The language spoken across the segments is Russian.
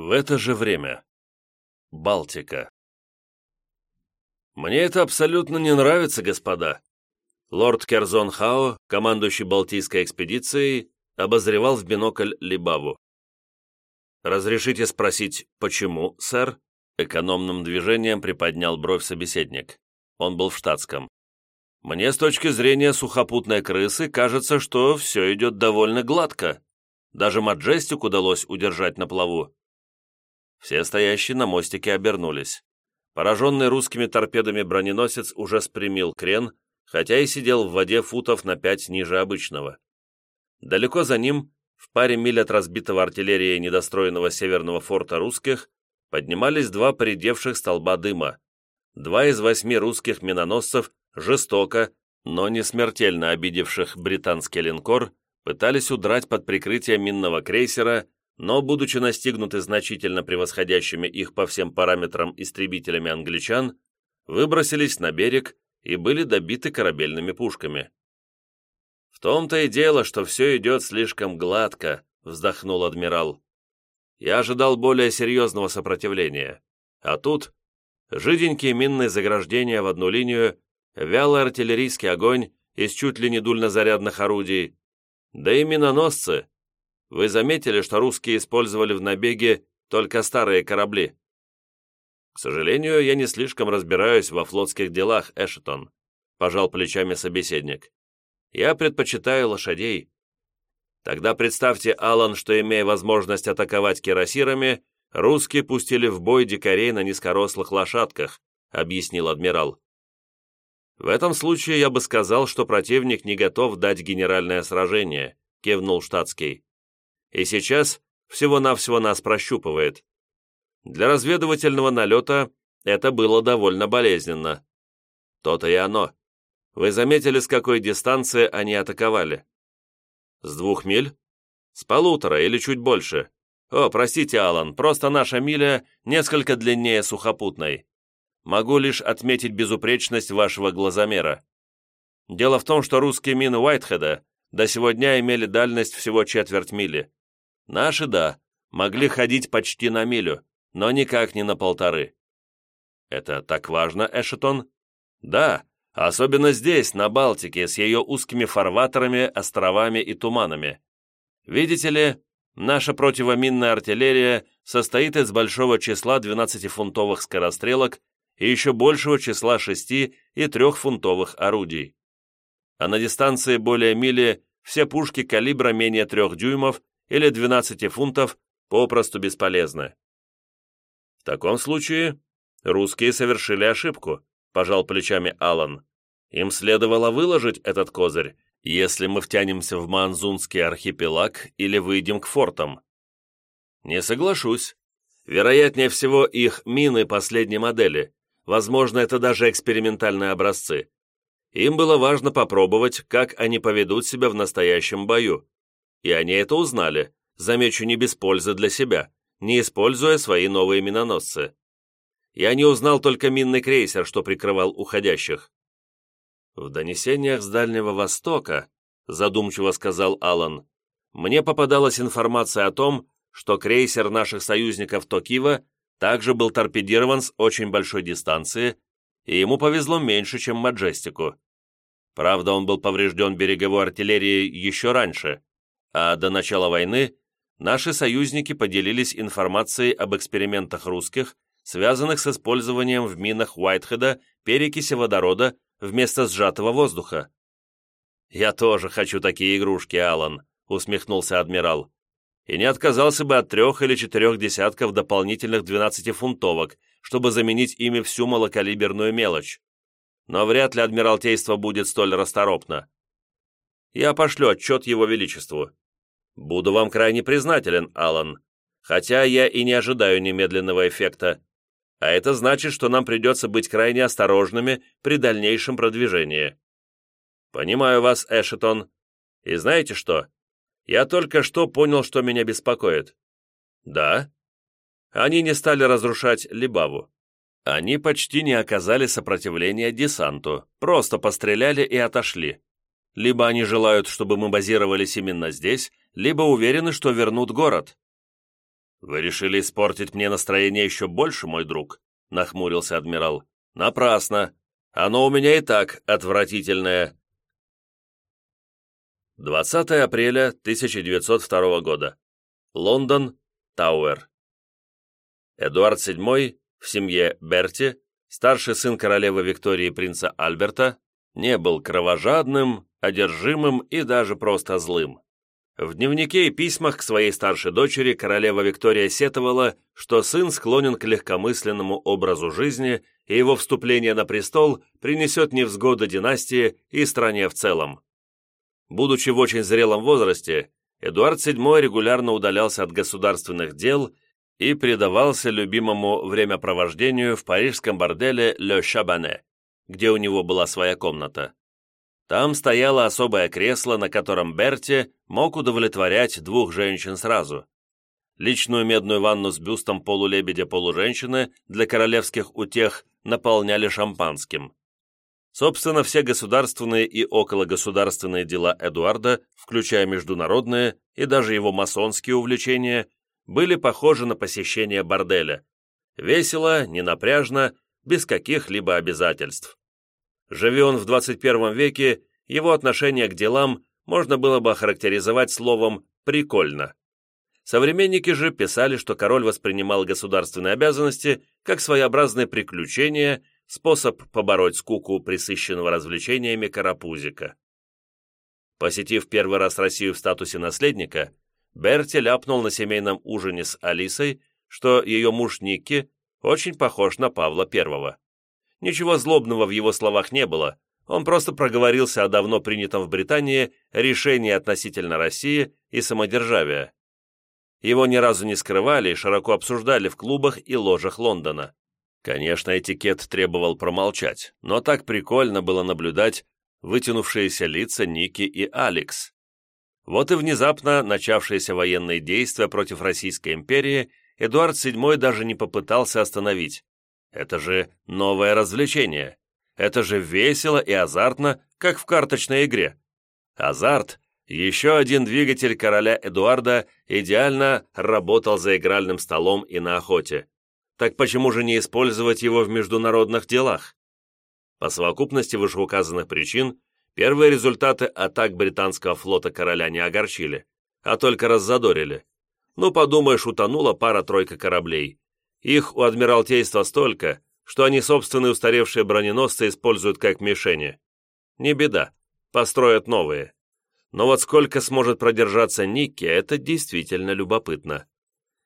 В это же время. Балтика. Мне это абсолютно не нравится, господа. Лорд Керзон Хао, командующий Балтийской экспедицией, обозревал в бинокль Либаву. «Разрешите спросить, почему, сэр?» Экономным движением приподнял бровь собеседник. Он был в штатском. «Мне с точки зрения сухопутной крысы кажется, что все идет довольно гладко. Даже Маджестик удалось удержать на плаву». Все стоящие на мостике обернулись. Пораженный русскими торпедами броненосец уже спрямил крен, хотя и сидел в воде футов на пять ниже обычного. Далеко за ним, в паре миль от разбитого артиллерией недостроенного северного форта русских, поднимались два поредевших столба дыма. Два из восьми русских миноносцев, жестоко, но не смертельно обидевших британский линкор, пытались удрать под прикрытие минного крейсера, но, будучи настигнуты значительно превосходящими их по всем параметрам истребителями англичан, выбросились на берег и были добиты корабельными пушками. «В том-то и дело, что все идет слишком гладко», — вздохнул адмирал. «Я ожидал более серьезного сопротивления. А тут жиденькие минные заграждения в одну линию, вялый артиллерийский огонь из чуть ли не дульнозарядных орудий, да и миноносцы. Вы заметили, что русские использовали в набеге только старые корабли?» «К сожалению, я не слишком разбираюсь во флотских делах, Эшетон», пожал плечами собеседник. «Я предпочитаю лошадей». Тогда представьте, Алан, что, имея возможность атаковать кирасирами, русские пустили в бой дикарей на низкорослых лошадках, объяснил адмирал. В этом случае я бы сказал, что противник не готов дать генеральное сражение, кивнул штатский. И сейчас всего-навсего нас прощупывает. Для разведывательного налета это было довольно болезненно. То-то и оно. Вы заметили, с какой дистанции они атаковали? С двух миль? С полутора или чуть больше. О, простите, Алан, просто наша миля несколько длиннее сухопутной. Могу лишь отметить безупречность вашего глазомера. Дело в том, что русские мины Уайтхеда до сего дня имели дальность всего четверть мили. Наши, да, могли ходить почти на милю, но никак не на полторы. Это так важно, Эшетон? Да, особенно здесь, на Балтике, с ее узкими фарватерами, островами и туманами. Видите ли, наша противоминная артиллерия состоит из большого числа 12-фунтовых скорострелок и еще большего числа 6- и 3-фунтовых орудий. А на дистанции более мили все пушки калибра менее 3 дюймов или 12 фунтов попросту бесполезны. В таком случае русские совершили ошибку, пожал плечами Алан. Им следовало выложить этот козырь, если мы втянемся в Манзунский архипелаг или выйдем к фортам. Не соглашусь. Вероятнее всего, их мины последней модели. Возможно, это даже экспериментальные образцы. Им было важно попробовать, как они поведут себя в настоящем бою. И они это узнали, замечу, не без пользы для себя не используя свои новые миноносцы. Я не узнал только минный крейсер, что прикрывал уходящих. В донесениях с Дальнего Востока, задумчиво сказал Алан, мне попадалась информация о том, что крейсер наших союзников Токива также был торпедирован с очень большой дистанции, и ему повезло меньше, чем Маджестику. Правда, он был поврежден береговой артиллерией еще раньше, а до начала войны наши союзники поделились информацией об экспериментах русских, связанных с использованием в минах Уайтхеда перекиси водорода вместо сжатого воздуха. «Я тоже хочу такие игрушки, Алан», — усмехнулся адмирал. «И не отказался бы от трех или четырех десятков дополнительных двенадцатифунтовок, чтобы заменить ими всю малокалиберную мелочь. Но вряд ли Адмиралтейство будет столь расторопно. Я пошлю отчет Его Величеству. Буду вам крайне признателен, Алан, хотя я и не ожидаю немедленного эффекта. А это значит, что нам придется быть крайне осторожными при дальнейшем продвижении. Понимаю вас, Эшетон. И знаете что? Я только что понял, что меня беспокоит. Да? Они не стали разрушать Либаву. Они почти не оказали сопротивления десанту, просто постреляли и отошли. Либо они желают, чтобы мы базировались именно здесь, либо уверены, что вернут город. «Вы решили испортить мне настроение еще больше, мой друг?» — нахмурился адмирал. «Напрасно. Оно у меня и так отвратительное». 20 апреля 1902 года. Лондон, Тауэр. Эдуард VII в семье Берти, старший сын королевы Виктории принца Альберта, не был кровожадным, одержимым и даже просто злым. В дневнике и письмах к своей старшей дочери королева Виктория сетовала, что сын склонен к легкомысленному образу жизни, и его вступление на престол принесет невзгоды династии и стране в целом. Будучи в очень зрелом возрасте, Эдуард VII регулярно удалялся от государственных дел и предавался любимому времяпровождению в парижском борделе «Ле Шабане», где у него была своя комната. Там стояло особое кресло, на котором Берти мог удовлетворять двух женщин сразу. Личную медную ванну с бюстом полулебедя-полуженщины для королевских утех наполняли шампанским. Собственно, все государственные и окологосударственные дела Эдуарда, включая международные и даже его масонские увлечения, были похожи на посещение борделя. Весело, ненапряжно, без каких-либо обязательств. Живи он в 21 веке, его отношение к делам можно было бы охарактеризовать словом «прикольно». Современники же писали, что король воспринимал государственные обязанности как своеобразное приключение, способ побороть скуку присыщенного развлечениями карапузика. Посетив первый раз Россию в статусе наследника, Берти ляпнул на семейном ужине с Алисой, что ее муж Никки очень похож на Павла Первого. Ничего злобного в его словах не было, он просто проговорился о давно принятом в Британии решении относительно России и самодержавия. Его ни разу не скрывали и широко обсуждали в клубах и ложах Лондона. Конечно, этикет требовал промолчать, но так прикольно было наблюдать вытянувшиеся лица Ники и Алекс. Вот и внезапно начавшиеся военные действия против Российской империи Эдуард VII даже не попытался остановить. Это же новое развлечение. Это же весело и азартно, как в карточной игре. Азарт – еще один двигатель короля Эдуарда идеально работал за игральным столом и на охоте. Так почему же не использовать его в международных делах? По совокупности вышеуказанных причин, первые результаты атак британского флота короля не огорчили, а только раззадорили. Ну, подумаешь, утонула пара-тройка кораблей. Их у Адмиралтейства столько, что они собственные устаревшие броненосцы используют как мишени. Не беда, построят новые. Но вот сколько сможет продержаться Никки, это действительно любопытно.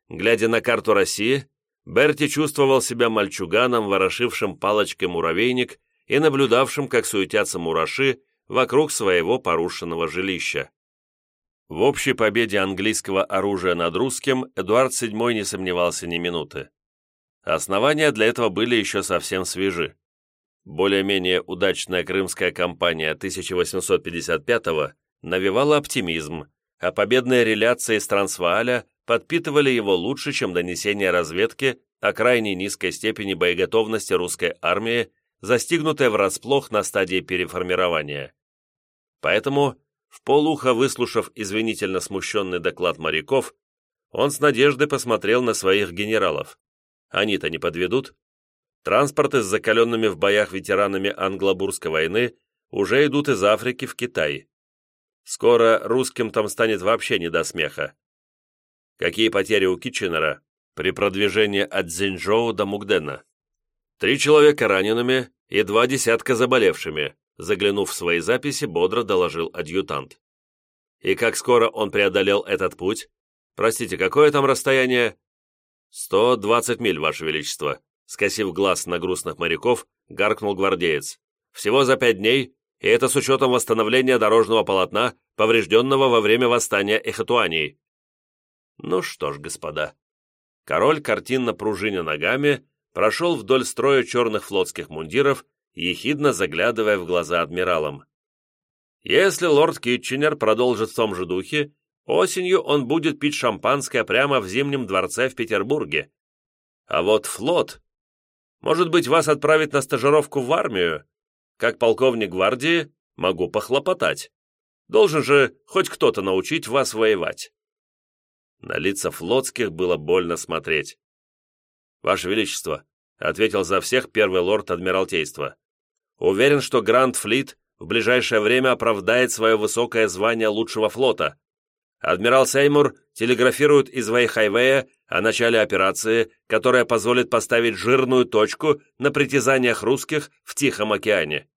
Глядя на карту России, Берти чувствовал себя мальчуганом, ворошившим палочкой муравейник и наблюдавшим, как суетятся мураши вокруг своего порушенного жилища. В общей победе английского оружия над русским Эдуард VII не сомневался ни минуты. Основания для этого были еще совсем свежи. Более-менее удачная крымская кампания 1855 навевала оптимизм, а победные реляции с Трансвааля подпитывали его лучше, чем донесения разведки о крайне низкой степени боеготовности русской армии, застигнутой врасплох на стадии переформирования. Поэтому, в полухо выслушав извинительно смущенный доклад моряков, он с надеждой посмотрел на своих генералов. Они-то не подведут. Транспорты с закаленными в боях ветеранами Англобурской войны уже идут из Африки в Китай. Скоро русским там станет вообще не до смеха. Какие потери у Китченера при продвижении от Зинчжоу до Мугдена? Три человека ранеными и два десятка заболевшими, заглянув в свои записи, бодро доложил адъютант. И как скоро он преодолел этот путь? Простите, какое там расстояние? «Сто двадцать миль, Ваше Величество», — скосив глаз на грустных моряков, гаркнул гвардеец. «Всего за пять дней, и это с учетом восстановления дорожного полотна, поврежденного во время восстания Эхатуании». Ну что ж, господа. Король, картинно пружиня ногами, прошел вдоль строя черных флотских мундиров, ехидно заглядывая в глаза адмиралам. Если лорд Китченер продолжит в том же духе, Осенью он будет пить шампанское прямо в Зимнем дворце в Петербурге. А вот флот... Может быть, вас отправить на стажировку в армию? Как полковник гвардии могу похлопотать. Должен же хоть кто-то научить вас воевать. На лица флотских было больно смотреть. «Ваше Величество», — ответил за всех первый лорд Адмиралтейства, «уверен, что Гранд Флит в ближайшее время оправдает свое высокое звание лучшего флота. Адмирал Сеймур телеграфирует из Вейхайвея о начале операции, которая позволит поставить жирную точку на притязаниях русских в Тихом океане.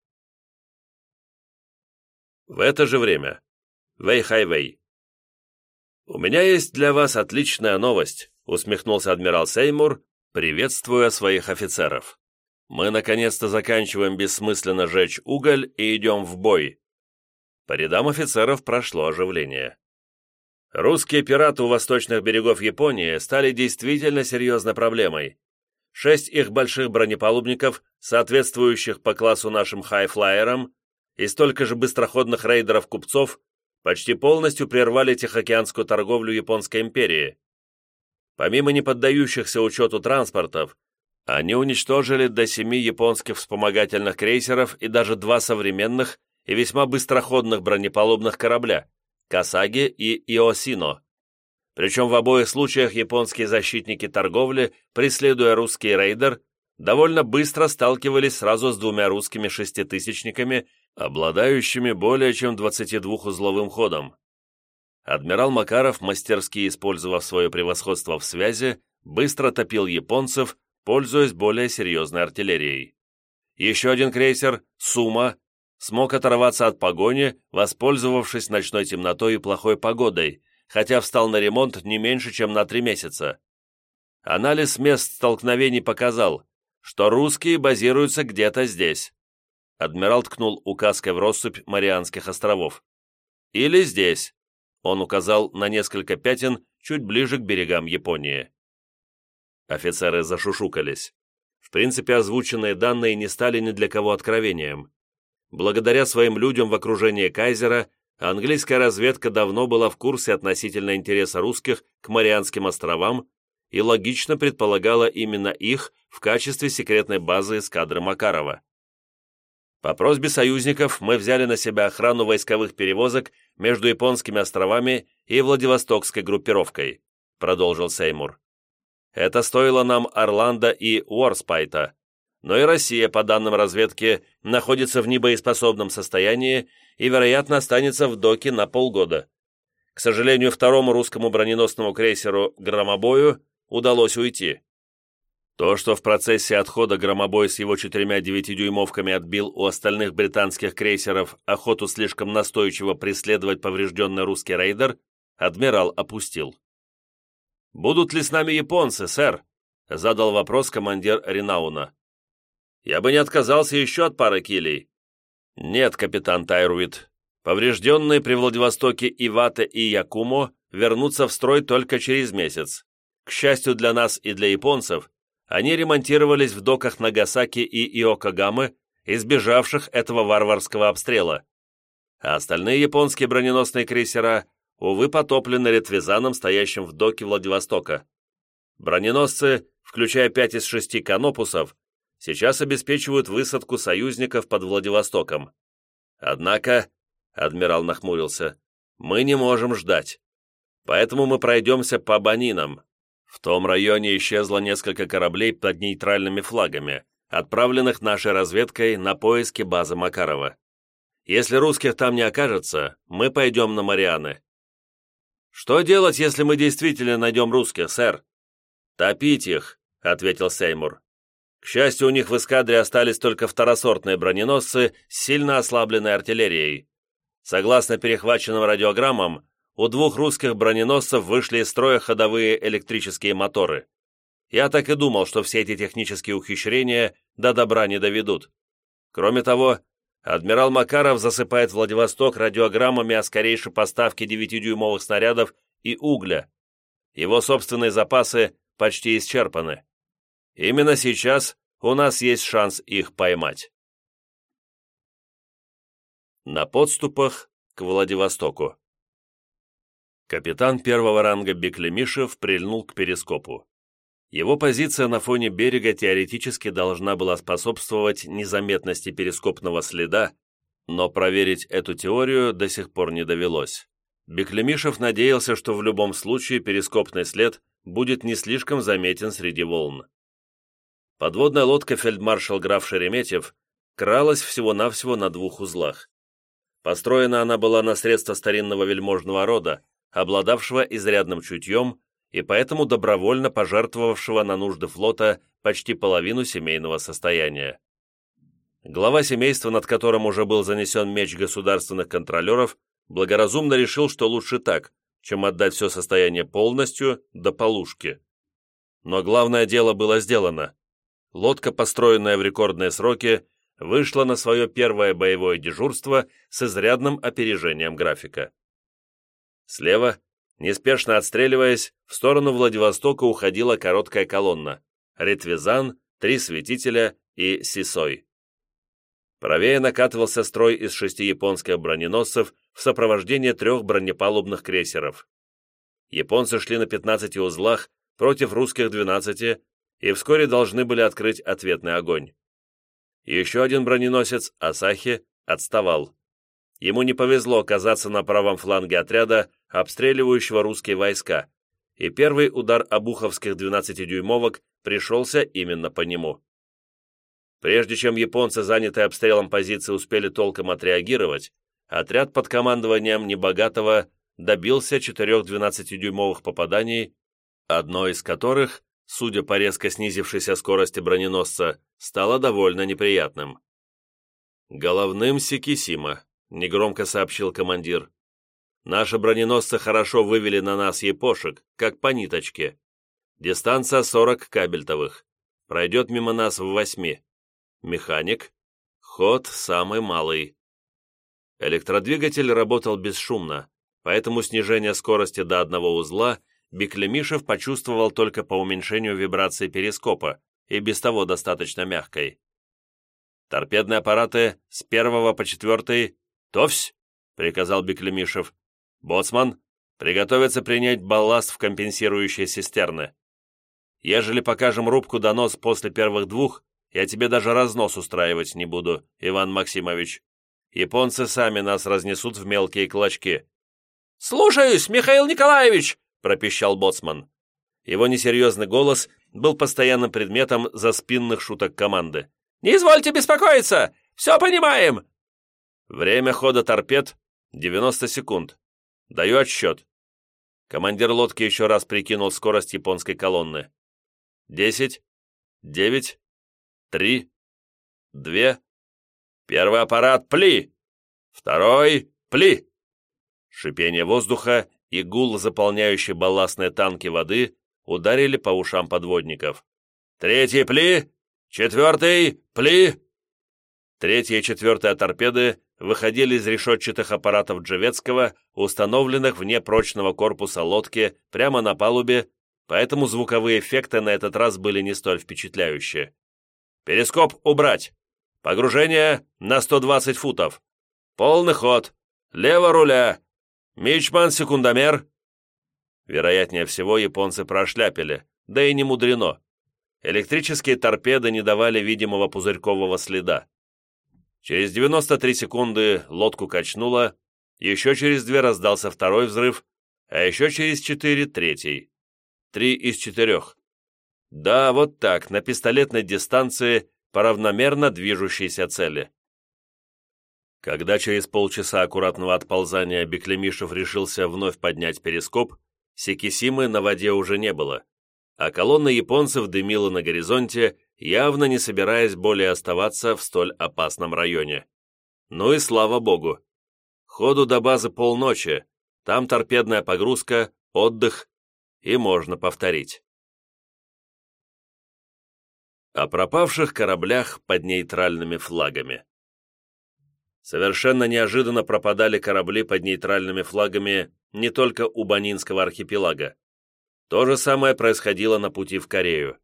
В это же время. Вейхайвей. «У меня есть для вас отличная новость», усмехнулся адмирал Сеймур, приветствуя своих офицеров. «Мы наконец-то заканчиваем бессмысленно жечь уголь и идем в бой». По рядам офицеров прошло оживление. Русские пираты у восточных берегов Японии стали действительно серьезной проблемой. Шесть их больших бронепалубников, соответствующих по классу нашим хайфлайерам, и столько же быстроходных рейдеров-купцов почти полностью прервали Тихоокеанскую торговлю Японской империи. Помимо неподдающихся учету транспортов, они уничтожили до семи японских вспомогательных крейсеров и даже два современных и весьма быстроходных бронепалубных корабля – Касаги и Иосино. Причем в обоих случаях японские защитники торговли, преследуя русский рейдер, довольно быстро сталкивались сразу с двумя русскими шеститысячниками обладающими более чем 22-узловым ходом. Адмирал Макаров, мастерски использовав свое превосходство в связи, быстро топил японцев, пользуясь более серьезной артиллерией. Еще один крейсер, «Сума», смог оторваться от погони, воспользовавшись ночной темнотой и плохой погодой, хотя встал на ремонт не меньше, чем на три месяца. Анализ мест столкновений показал, что русские базируются где-то здесь. Адмирал ткнул указкой в россыпь Марианских островов. «Или здесь», — он указал на несколько пятен чуть ближе к берегам Японии. Офицеры зашушукались. В принципе, озвученные данные не стали ни для кого откровением. Благодаря своим людям в окружении Кайзера, английская разведка давно была в курсе относительно интереса русских к Марианским островам и логично предполагала именно их в качестве секретной базы эскадры Макарова. По просьбе союзников мы взяли на себя охрану войсковых перевозок между японскими островами и Владивостокской группировкой», продолжил Сеймур. «Это стоило нам Орландо и Уорспайта, но и Россия, по данным разведки, находится в небоеспособном состоянии и, вероятно, останется в доке на полгода. К сожалению, второму русскому броненосному крейсеру «Громобою» удалось уйти. То, что в процессе отхода громобой с его четырьмя девятидюймовками отбил у остальных британских крейсеров охоту слишком настойчиво преследовать поврежденный русский рейдер, адмирал опустил. «Будут ли с нами японцы, сэр?» — задал вопрос командир Ринауна. «Я бы не отказался еще от пары килей». «Нет, капитан Тайруит. Поврежденные при Владивостоке Ивате и Якумо вернутся в строй только через месяц. К счастью для нас и для японцев, они ремонтировались в доках Нагасаки и Иокогамы, избежавших этого варварского обстрела. А остальные японские броненосные крейсера, увы, потоплены ретвизаном, стоящим в доке Владивостока. Броненосцы, включая пять из шести канопусов, сейчас обеспечивают высадку союзников под Владивостоком. Однако, адмирал нахмурился, мы не можем ждать. Поэтому мы пройдемся по банинам, в том районе исчезло несколько кораблей под нейтральными флагами, отправленных нашей разведкой на поиски базы Макарова. Если русских там не окажется, мы пойдем на Марианы. Что делать, если мы действительно найдем русских, сэр? Топить их, ответил Сеймур. К счастью, у них в эскадре остались только второсортные броненосцы сильно ослабленной артиллерией. Согласно перехваченным радиограммам, у двух русских броненосцев вышли из строя ходовые электрические моторы. Я так и думал, что все эти технические ухищрения до добра не доведут. Кроме того, адмирал Макаров засыпает Владивосток радиограммами о скорейшей поставке 9-дюймовых снарядов и угля. Его собственные запасы почти исчерпаны. Именно сейчас у нас есть шанс их поймать. На подступах к Владивостоку. Капитан первого ранга Беклемишев прильнул к перископу. Его позиция на фоне берега теоретически должна была способствовать незаметности перископного следа, но проверить эту теорию до сих пор не довелось. Беклемишев надеялся, что в любом случае перископный след будет не слишком заметен среди волн. Подводная лодка фельдмаршал граф Шереметьев кралась всего-навсего на двух узлах. Построена она была на средства старинного вельможного рода, обладавшего изрядным чутьем и поэтому добровольно пожертвовавшего на нужды флота почти половину семейного состояния. Глава семейства, над которым уже был занесен меч государственных контролеров, благоразумно решил, что лучше так, чем отдать все состояние полностью до полушки. Но главное дело было сделано. Лодка, построенная в рекордные сроки, вышла на свое первое боевое дежурство с изрядным опережением графика. Слева, неспешно отстреливаясь, в сторону Владивостока уходила короткая колонна Ретвизан, три светителя и Сисой. Правее накатывался строй из шести японских броненосцев в сопровождении трех бронепалубных крейсеров. Японцы шли на 15 узлах против русских 12 и вскоре должны были открыть ответный огонь. Еще один броненосец, Асахи, отставал. Ему не повезло оказаться на правом фланге отряда, обстреливающего русские войска, и первый удар обуховских 12-дюймовок пришелся именно по нему. Прежде чем японцы, занятые обстрелом позиции, успели толком отреагировать, отряд под командованием Небогатого добился четырех 12-дюймовых попаданий, одно из которых, судя по резко снизившейся скорости броненосца, стало довольно неприятным. «Головным Сикисима», — негромко сообщил командир. «Наши броненосцы хорошо вывели на нас епошек, как по ниточке. Дистанция 40 кабельтовых. Пройдет мимо нас в восьми. Механик. Ход самый малый. Электродвигатель работал бесшумно, поэтому снижение скорости до одного узла Беклемишев почувствовал только по уменьшению вибрации перископа, и без того достаточно мягкой. «Торпедные аппараты с первого по четвертый. Товсь!» — приказал Беклемишев. «Боцман, приготовиться принять балласт в компенсирующие цистерны. Ежели покажем рубку донос после первых двух, я тебе даже разнос устраивать не буду, Иван Максимович. Японцы сами нас разнесут в мелкие клочки». «Слушаюсь, Михаил Николаевич!» – пропищал боцман. Его несерьезный голос был постоянным предметом заспинных шуток команды. «Не извольте беспокоиться! Все понимаем!» «Время хода торпед — 90 секунд. Даю отсчет». Командир лодки еще раз прикинул скорость японской колонны. «Десять, девять, три, две. Первый аппарат — пли! Второй — пли!» Шипение воздуха и гул, заполняющий балластные танки воды, ударили по ушам подводников. «Третий пли! Четвертый пли!» Третья и четвертая торпеды выходили из решетчатых аппаратов Джевецкого, установленных вне прочного корпуса лодки прямо на палубе, поэтому звуковые эффекты на этот раз были не столь впечатляющие. Перископ убрать. Погружение на 120 футов. Полный ход. Лево руля. Мичман, секундомер. Вероятнее всего, японцы прошляпили, да и не мудрено. Электрические торпеды не давали видимого пузырькового следа. Через 93 секунды лодку качнуло, еще через две раздался второй взрыв, а еще через четыре — третий. Три из четырех. Да, вот так, на пистолетной дистанции по равномерно движущейся цели. Когда через полчаса аккуратного отползания Беклемишев решился вновь поднять перископ, Секисимы на воде уже не было, а колонна японцев дымила на горизонте, явно не собираясь более оставаться в столь опасном районе. Ну и слава богу. Ходу до базы полночи, там торпедная погрузка, отдых, и можно повторить о пропавших кораблях под нейтральными флагами. Совершенно неожиданно пропадали корабли под нейтральными флагами не только у Банинского архипелага. То же самое происходило на пути в Корею.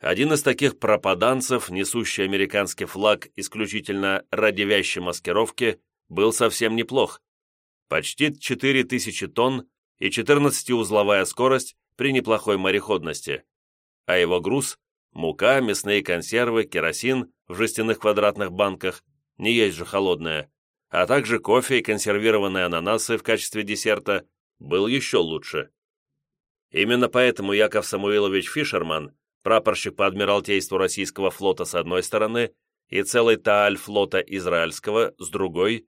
Один из таких пропаданцев, несущий американский флаг исключительно ради вящей маскировки, был совсем неплох. Почти 4000 тонн и 14-узловая скорость при неплохой мореходности, а его груз Мука, мясные консервы, керосин в жестяных квадратных банках, не есть же холодное, а также кофе и консервированные ананасы в качестве десерта, был еще лучше. Именно поэтому Яков Самуилович Фишерман, прапорщик по Адмиралтейству Российского флота с одной стороны и целый Тааль флота Израильского с другой,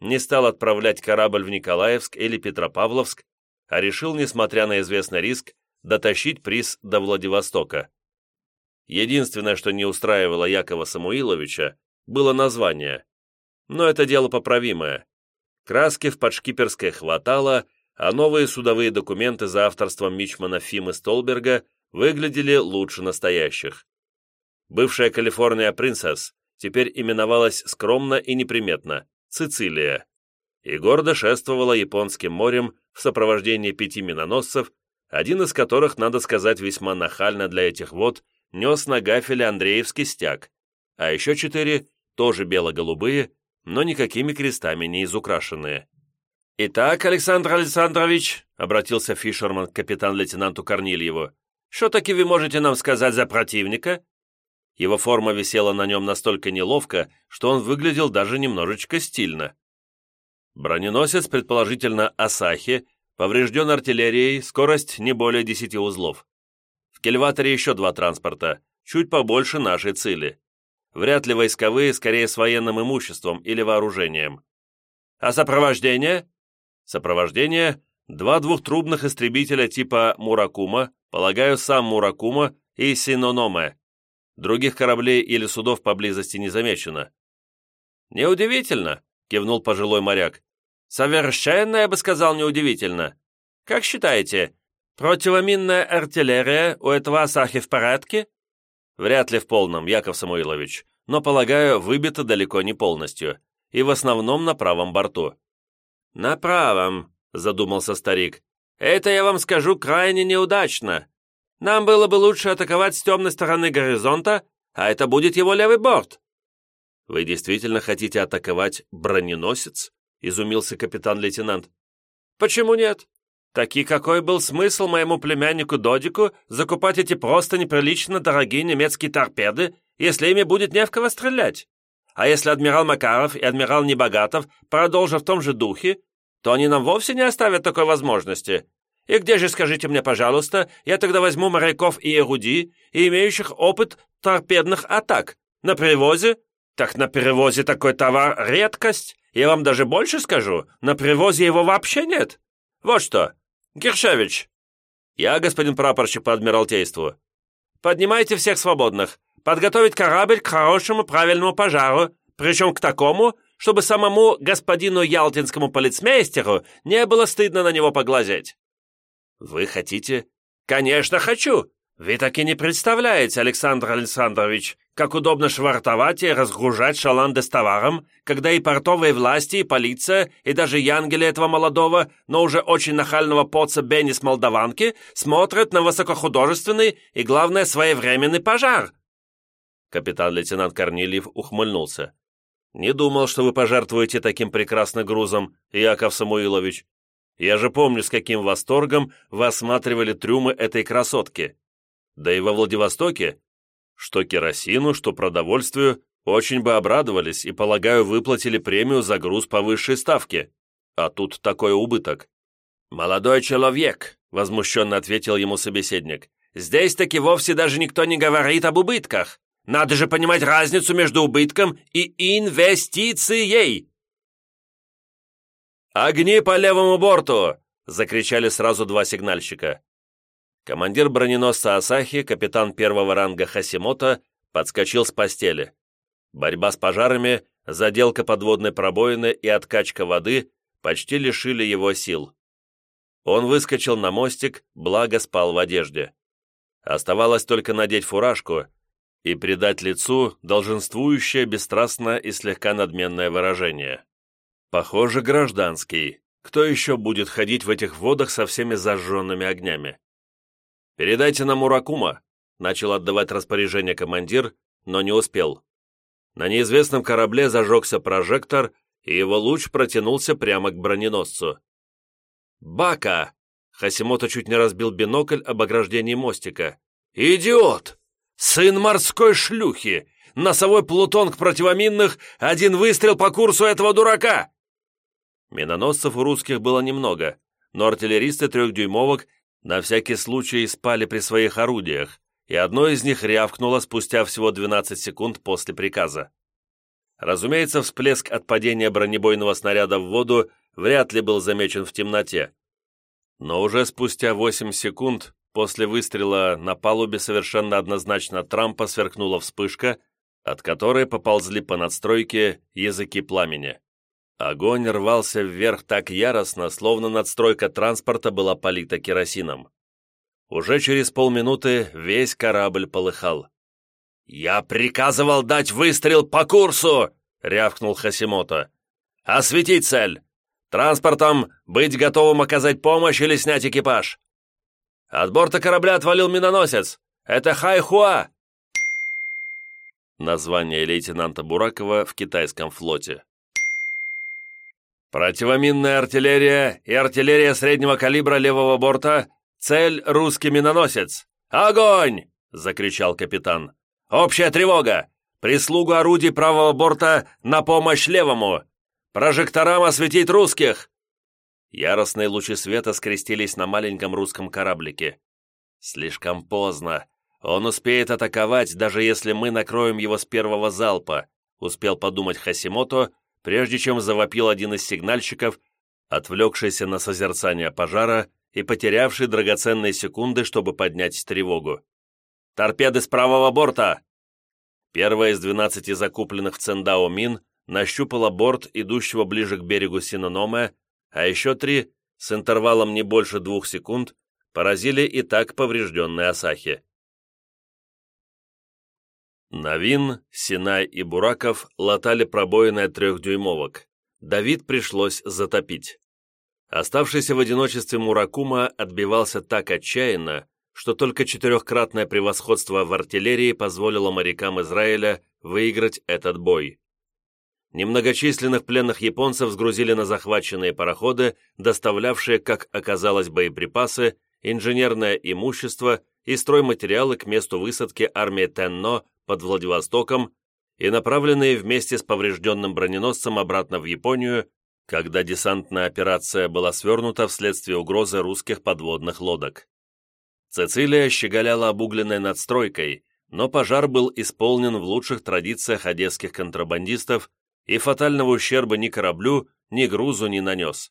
не стал отправлять корабль в Николаевск или Петропавловск, а решил, несмотря на известный риск, дотащить приз до Владивостока. Единственное, что не устраивало Якова Самуиловича, было название. Но это дело поправимое. Краски в подшкиперской хватало, а новые судовые документы за авторством Мичмана Фимы Столберга выглядели лучше настоящих. Бывшая Калифорния Принцесс теперь именовалась скромно и неприметно Цицилия, и гордо шествовала Японским морем в сопровождении пяти миноносцев, один из которых, надо сказать, весьма нахально для этих вод, нес на гафеле Андреевский стяг, а еще четыре, тоже бело-голубые, но никакими крестами не изукрашенные. «Итак, Александр Александрович», — обратился Фишерман к капитан-лейтенанту Корнильеву, «что таки вы можете нам сказать за противника?» Его форма висела на нем настолько неловко, что он выглядел даже немножечко стильно. Броненосец, предположительно Асахи, поврежден артиллерией, скорость не более 10 узлов. В кельваторе еще два транспорта, чуть побольше нашей цели. Вряд ли войсковые, скорее с военным имуществом или вооружением. А сопровождение? Сопровождение – два двухтрубных истребителя типа Муракума, полагаю, сам Муракума и Синономе, Других кораблей или судов поблизости не замечено. «Неудивительно», — кивнул пожилой моряк. «Совершенно, я бы сказал, неудивительно. Как считаете, противоминная артиллерия у этого Асахи в порядке?» «Вряд ли в полном, Яков Самуилович, но, полагаю, выбита далеко не полностью, и в основном на правом борту». «На правом», — задумался старик. «Это, я вам скажу, крайне неудачно. Нам было бы лучше атаковать с темной стороны горизонта, а это будет его левый борт». «Вы действительно хотите атаковать броненосец?» — изумился капитан-лейтенант. «Почему нет? Таки какой был смысл моему племяннику Додику закупать эти просто неприлично дорогие немецкие торпеды, если ими будет не в кого стрелять? А если адмирал Макаров и адмирал Небогатов продолжат в том же духе, то они нам вовсе не оставят такой возможности, и где же, скажите мне, пожалуйста, я тогда возьму моряков и эруди, и имеющих опыт торпедных атак? На привозе? Так на привозе такой товар — редкость. Я вам даже больше скажу, на привозе его вообще нет. Вот что, Гершевич. Я, господин прапорщик по Адмиралтейству. Поднимайте всех свободных. Подготовить корабль к хорошему правильному пожару, причем к такому, чтобы самому господину ялтинскому полицмейстеру не было стыдно на него поглазеть. «Вы хотите?» «Конечно хочу! Вы так и не представляете, Александр Александрович, как удобно швартовать и разгружать шаланды с товаром, когда и портовые власти, и полиция, и даже янгели этого молодого, но уже очень нахального поца Бенни с Молдаванки смотрят на высокохудожественный и, главное, своевременный пожар!» Капитан-лейтенант Корнильев ухмыльнулся. «Не думал, что вы пожертвуете таким прекрасным грузом, Яков Самуилович. Я же помню, с каким восторгом вы осматривали трюмы этой красотки. Да и во Владивостоке, что керосину, что продовольствию, очень бы обрадовались и, полагаю, выплатили премию за груз по высшей ставке. А тут такой убыток. «Молодой человек», — возмущенно ответил ему собеседник, «здесь таки вовсе даже никто не говорит об убытках. Надо же понимать разницу между убытком и инвестицией. «Огни по левому борту!» — закричали сразу два сигнальщика. Командир броненосца «Асахи», капитан первого ранга Хасимото, подскочил с постели. Борьба с пожарами, заделка подводной пробоины и откачка воды почти лишили его сил. Он выскочил на мостик, благо спал в одежде. Оставалось только надеть фуражку и придать лицу долженствующее, бесстрастное и слегка надменное выражение. Похоже, гражданский. Кто еще будет ходить в этих водах со всеми зажженными огнями? «Передайте нам Уракума», — начал отдавать распоряжение командир, но не успел. На неизвестном корабле зажегся прожектор, и его луч протянулся прямо к броненосцу. «Бака!» — Хасимото чуть не разбил бинокль об ограждении мостика. «Идиот! Сын морской шлюхи! Носовой плутонг противоминных! Один выстрел по курсу этого дурака!» Миноносцев у русских было немного, но артиллеристы трехдюймовок на всякий случай спали при своих орудиях, и одно из них рявкнуло спустя всего 12 секунд после приказа. Разумеется, всплеск от падения бронебойного снаряда в воду вряд ли был замечен в темноте. Но уже спустя 8 секунд после выстрела на палубе совершенно однозначно Трампа сверкнула вспышка, от которой поползли по надстройке языки пламени. Огонь рвался вверх так яростно, словно надстройка транспорта была полита керосином. Уже через полминуты весь корабль полыхал. «Я приказывал дать выстрел по курсу!» — рявкнул Хасимото. «Осветить цель! Транспортом быть готовым оказать помощь или снять экипаж!» «От борта корабля отвалил миноносец! Это Хайхуа!» Название лейтенанта Буракова в китайском флоте. Противоминная артиллерия и артиллерия среднего калибра левого борта. Цель — русский миноносец. Огонь! закричал капитан. Общая тревога! Прислугу орудий правого борта на помощь левому! Прожекторам осветить русских! Яростные лучи света скрестились на маленьком русском кораблике. Слишком поздно. Он успеет атаковать, даже если мы накроем его с первого залпа, успел подумать Хасимото, прежде чем завопил один из сигнальщиков, отвлекшийся на созерцание пожара и потерявший драгоценные секунды, чтобы поднять тревогу. «Торпеды с правого борта!» Первая из двенадцати закупленных в Цендао мин нащупала борт, идущего ближе к берегу Синономе, а еще три, с интервалом не больше двух секунд, поразили и так поврежденные Асахи. Новин, Синай и Бураков латали пробоины от трехдюймовок. Давид пришлось затопить. Оставшийся в одиночестве Муракума отбивался так отчаянно, что только четырехкратное превосходство в артиллерии позволило морякам Израиля выиграть этот бой. Немногочисленных пленных японцев сгрузили на захваченные пароходы, доставлявшие, как оказалось, боеприпасы, инженерное имущество и стройматериалы к месту высадки армии Тенно под Владивостоком и направленные вместе с поврежденным броненосцем обратно в Японию, когда десантная операция была свернута вследствие угрозы русских подводных лодок. Цицилия щеголяла обугленной надстройкой, но пожар был исполнен в лучших традициях одесских контрабандистов и фатального ущерба ни кораблю, ни грузу не нанес.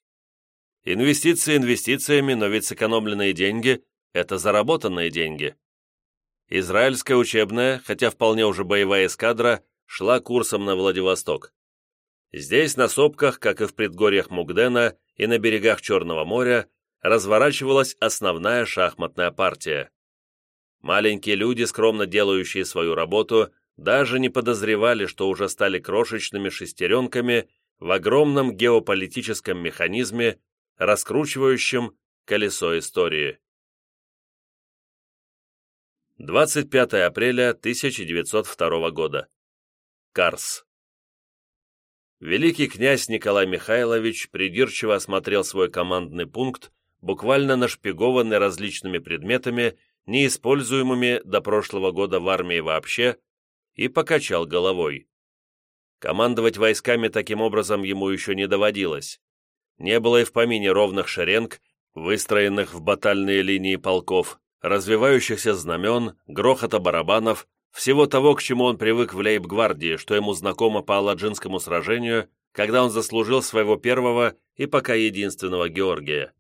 Инвестиции инвестициями, но ведь сэкономленные деньги – это заработанные деньги. Израильская учебная, хотя вполне уже боевая эскадра, шла курсом на Владивосток. Здесь, на сопках, как и в предгорьях Мугдена и на берегах Черного моря, разворачивалась основная шахматная партия. Маленькие люди, скромно делающие свою работу, даже не подозревали, что уже стали крошечными шестеренками в огромном геополитическом механизме, раскручивающем колесо истории. 25 апреля 1902 года. Карс. Великий князь Николай Михайлович придирчиво осмотрел свой командный пункт, буквально нашпигованный различными предметами, неиспользуемыми до прошлого года в армии вообще, и покачал головой. Командовать войсками таким образом ему еще не доводилось. Не было и в помине ровных шеренг, выстроенных в батальные линии полков, развивающихся знамен, грохота барабанов, всего того, к чему он привык в лейб-гвардии, что ему знакомо по Аладжинскому сражению, когда он заслужил своего первого и пока единственного Георгия.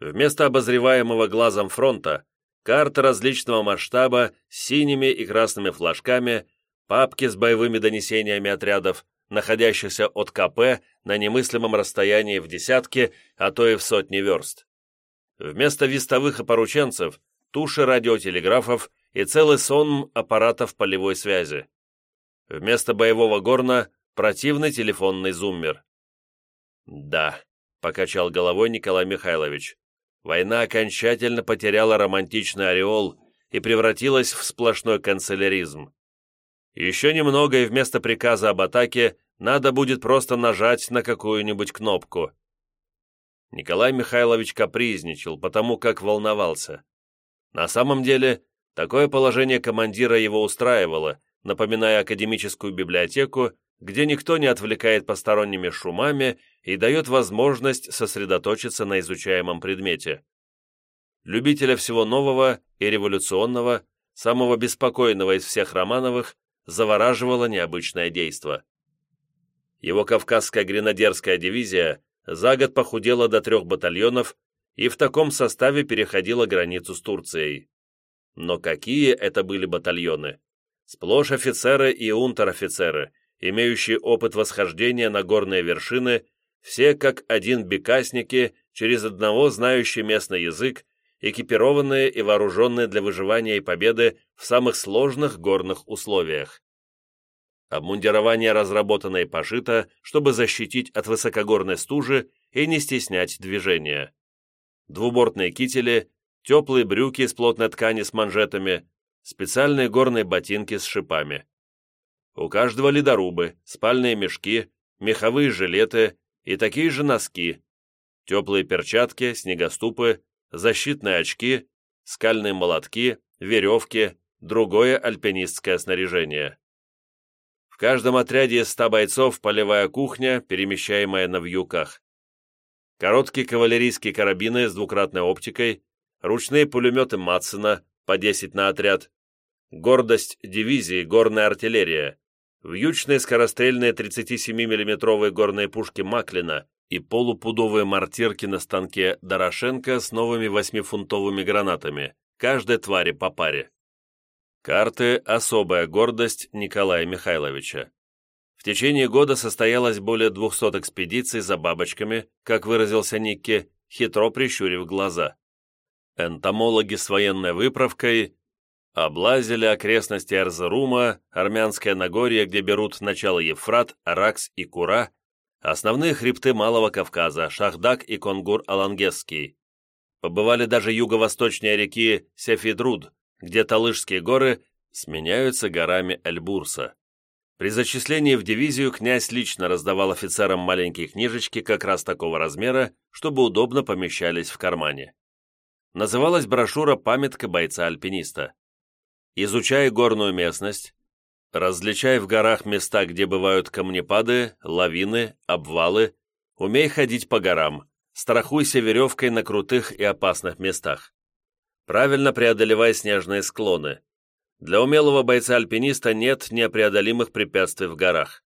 Вместо обозреваемого глазом фронта, карты различного масштаба с синими и красными флажками, папки с боевыми донесениями отрядов, находящихся от КП на немыслимом расстоянии в десятки, а то и в сотни верст. Вместо вестовых и порученцев – туши радиотелеграфов и целый сон аппаратов полевой связи. Вместо боевого горна – противный телефонный зуммер. «Да», – покачал головой Николай Михайлович, война окончательно потеряла романтичный ореол и превратилась в сплошной канцеляризм. Еще немного, и вместо приказа об атаке надо будет просто нажать на какую-нибудь кнопку. Николай Михайлович капризничал, потому как волновался. На самом деле, такое положение командира его устраивало, напоминая академическую библиотеку, где никто не отвлекает посторонними шумами и дает возможность сосредоточиться на изучаемом предмете. Любителя всего нового и революционного, самого беспокойного из всех Романовых, завораживало необычное действо. Его Кавказская гренадерская дивизия за год похудела до трех батальонов и в таком составе переходила границу с Турцией. Но какие это были батальоны? Сплошь офицеры и унтер-офицеры, имеющие опыт восхождения на горные вершины, все как один бекасники, через одного знающий местный язык, экипированные и вооруженные для выживания и победы в самых сложных горных условиях. Обмундирование разработано и пошито, чтобы защитить от высокогорной стужи и не стеснять движения. Двубортные кители, теплые брюки из плотной ткани с манжетами, специальные горные ботинки с шипами. У каждого ледорубы, спальные мешки, меховые жилеты и такие же носки, теплые перчатки, снегоступы, защитные очки, скальные молотки, веревки, другое альпинистское снаряжение. Каждом отряде из ста бойцов полевая кухня, перемещаемая на вьюках. Короткие кавалерийские карабины с двукратной оптикой, ручные пулеметы Матсена, по 10 на отряд, гордость дивизии горная артиллерия, вьючные скорострельные 37 миллиметровые горные пушки Маклина и полупудовые мортирки на станке Дорошенко с новыми 8-фунтовыми гранатами, каждой твари по паре. Карты – особая гордость Николая Михайловича. В течение года состоялось более 200 экспедиций за бабочками, как выразился Никки, хитро прищурив глаза. Энтомологи с военной выправкой облазили окрестности Эрзерума, Армянское Нагорье, где берут начало Ефрат, Аракс и Кура, основные хребты Малого Кавказа, Шахдак и Конгур-Алангесский. Побывали даже юго-восточнее реки Сефидруд, где Талышские горы сменяются горами Эльбурса. При зачислении в дивизию князь лично раздавал офицерам маленькие книжечки как раз такого размера, чтобы удобно помещались в кармане. Называлась брошюра «Памятка бойца-альпиниста». Изучай горную местность, различай в горах места, где бывают камнепады, лавины, обвалы, умей ходить по горам, страхуйся веревкой на крутых и опасных местах. Правильно преодолевай снежные склоны. Для умелого бойца-альпиниста нет непреодолимых препятствий в горах.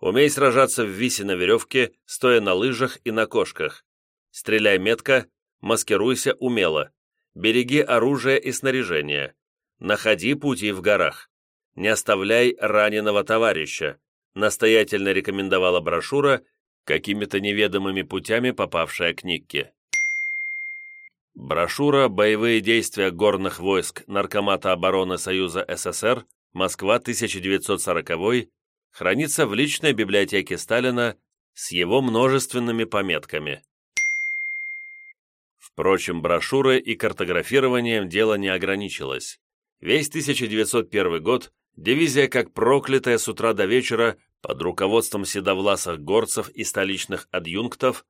Умей сражаться в висе на веревке, стоя на лыжах и на кошках. Стреляй метко, маскируйся умело, береги оружие и снаряжение, находи пути в горах, не оставляй раненого товарища, настоятельно рекомендовала брошюра, какими-то неведомыми путями попавшая к Никке. Брошюра «Боевые действия горных войск Наркомата обороны Союза СССР. Москва, 1940» хранится в личной библиотеке Сталина с его множественными пометками. Впрочем, брошюрой и картографированием дело не ограничилось. Весь 1901 год дивизия, как проклятая с утра до вечера, под руководством седовласых горцев и столичных адъюнктов,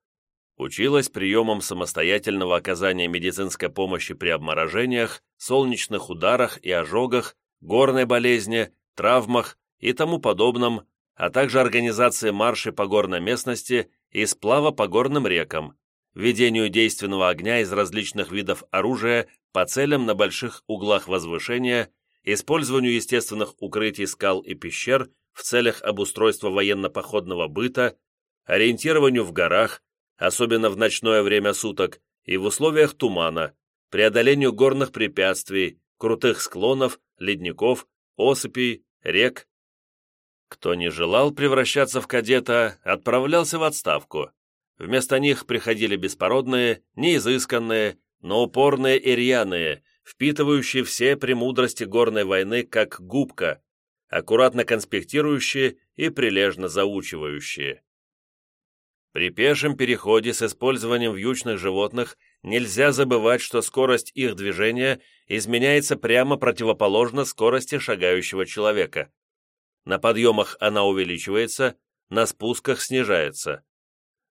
училась приемам самостоятельного оказания медицинской помощи при обморожениях, солнечных ударах и ожогах, горной болезни, травмах и тому подобном, а также организации маршей по горной местности и сплава по горным рекам, ведению действенного огня из различных видов оружия по целям на больших углах возвышения, использованию естественных укрытий скал и пещер в целях обустройства военно-походного быта, ориентированию в горах, особенно в ночное время суток, и в условиях тумана, преодолению горных препятствий, крутых склонов, ледников, осыпей, рек. Кто не желал превращаться в кадета, отправлялся в отставку, Вместо них приходили беспородные, неизысканные, но упорные и рьяные, впитывающие все премудрости горной войны как губка, аккуратно конспектирующие и прилежно заучивающие. При пешем переходе с использованием вьючных животных нельзя забывать, что скорость их движения изменяется прямо противоположно скорости шагающего человека. На подъемах она увеличивается, на спусках снижается.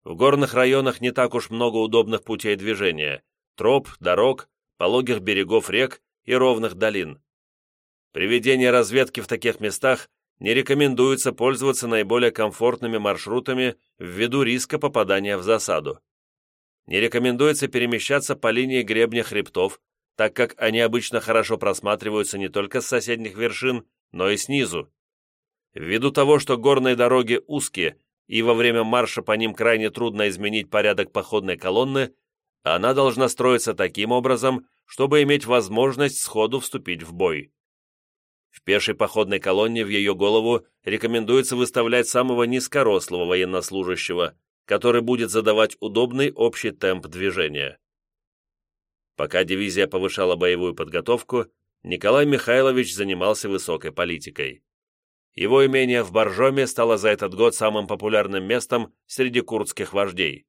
В горных районах не так уж много удобных путей движения, троп, дорог, пологих берегов рек и ровных долин. При ведении разведки в таких местах не рекомендуется пользоваться наиболее комфортными маршрутами ввиду риска попадания в засаду. Не рекомендуется перемещаться по линии гребня хребтов, так как они обычно хорошо просматриваются не только с соседних вершин, но и снизу. Ввиду того, что горные дороги узкие и во время марша по ним крайне трудно изменить порядок походной колонны, она должна строиться таким образом, чтобы иметь возможность сходу вступить в бой. В пешей походной колонне в ее голову рекомендуется выставлять самого низкорослого военнослужащего, который будет задавать удобный общий темп движения. Пока дивизия повышала боевую подготовку, Николай Михайлович занимался высокой политикой. Его имение в Боржоме стало за этот год самым популярным местом среди курдских вождей.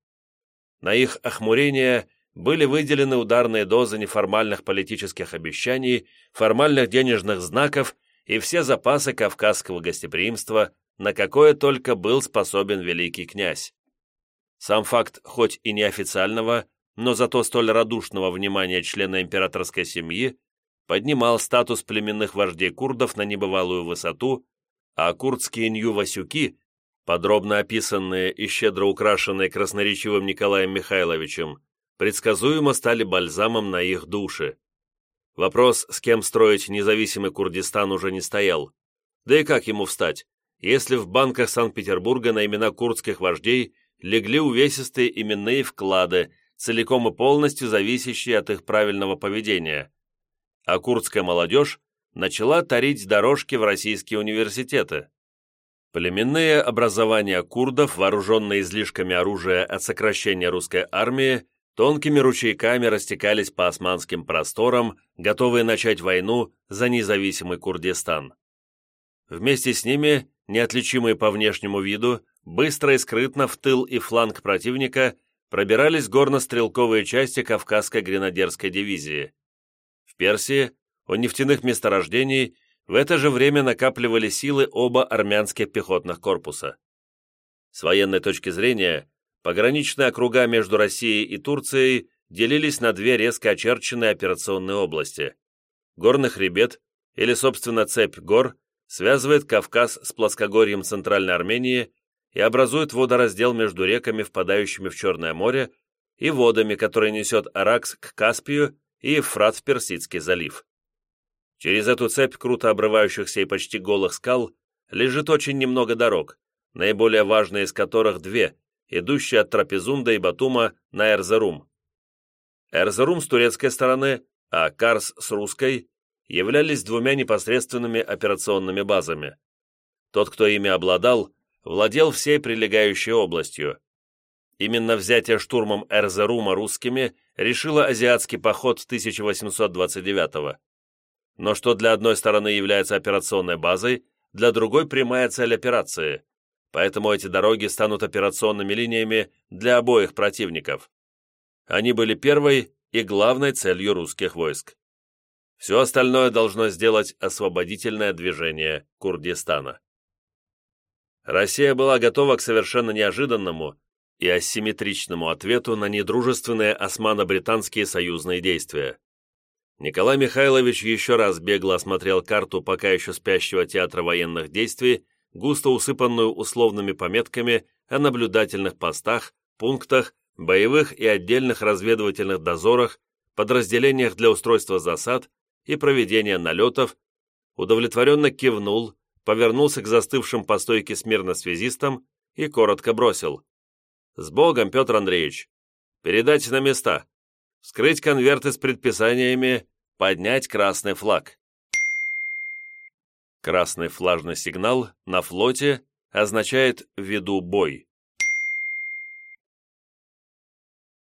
На их охмурение были выделены ударные дозы неформальных политических обещаний, формальных денежных знаков и все запасы кавказского гостеприимства, на какое только был способен великий князь. Сам факт, хоть и неофициального, но зато столь радушного внимания члена императорской семьи, поднимал статус племенных вождей курдов на небывалую высоту, а курдские нью-васюки, подробно описанные и щедро украшенные красноречивым Николаем Михайловичем, предсказуемо стали бальзамом на их души. Вопрос, с кем строить независимый Курдистан, уже не стоял. Да и как ему встать, если в банках Санкт-Петербурга на имена курдских вождей легли увесистые именные вклады, целиком и полностью зависящие от их правильного поведения. А курдская молодежь начала тарить дорожки в российские университеты. Племенные образования курдов, вооруженные излишками оружия от сокращения русской армии, тонкими ручейками растекались по османским просторам, готовые начать войну за независимый Курдистан. Вместе с ними, неотличимые по внешнему виду, быстро и скрытно в тыл и фланг противника пробирались горно-стрелковые части Кавказской гренадерской дивизии. В Персии, у нефтяных месторождений, в это же время накапливали силы оба армянских пехотных корпуса. С военной точки зрения, Пограничные округа между Россией и Турцией делились на две резко очерченные операционные области. Горный хребет, или, собственно, цепь гор, связывает Кавказ с плоскогорьем Центральной Армении и образует водораздел между реками, впадающими в Черное море, и водами, которые несет Аракс к Каспию и Евфрат в Персидский залив. Через эту цепь круто обрывающихся и почти голых скал лежит очень немного дорог, наиболее важные из которых две, идущий от Трапезунда и Батума на Эрзерум. Эрзерум с турецкой стороны, а Карс с русской являлись двумя непосредственными операционными базами. Тот, кто ими обладал, владел всей прилегающей областью. Именно взятие штурмом Эрзерума русскими решило азиатский поход 1829 -го. Но что для одной стороны является операционной базой, для другой прямая цель операции – поэтому эти дороги станут операционными линиями для обоих противников. Они были первой и главной целью русских войск. Все остальное должно сделать освободительное движение Курдистана. Россия была готова к совершенно неожиданному и асимметричному ответу на недружественные османо-британские союзные действия. Николай Михайлович еще раз бегло осмотрел карту пока еще спящего театра военных действий густо усыпанную условными пометками о наблюдательных постах, пунктах, боевых и отдельных разведывательных дозорах, подразделениях для устройства засад и проведения налетов, удовлетворенно кивнул, повернулся к застывшим по стойке смирно связистам и коротко бросил. «С Богом, Петр Андреевич! Передать на места! Вскрыть конверты с предписаниями, поднять красный флаг!» Красный флажный сигнал на флоте означает «веду бой».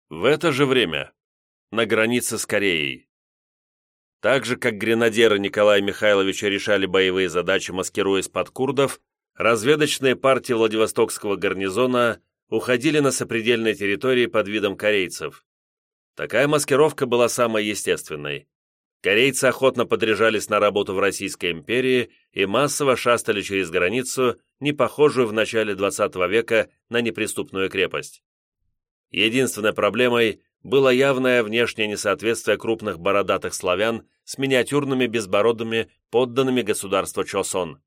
В это же время на границе с Кореей. Так же, как гренадеры Николая Михайловича решали боевые задачи, маскируясь под курдов, разведочные партии Владивостокского гарнизона уходили на сопредельные территории под видом корейцев. Такая маскировка была самой естественной. Корейцы охотно подряжались на работу в Российской империи и массово шастали через границу, не похожую в начале XX века на неприступную крепость. Единственной проблемой было явное внешнее несоответствие крупных бородатых славян с миниатюрными безбородыми подданными государства Чосон.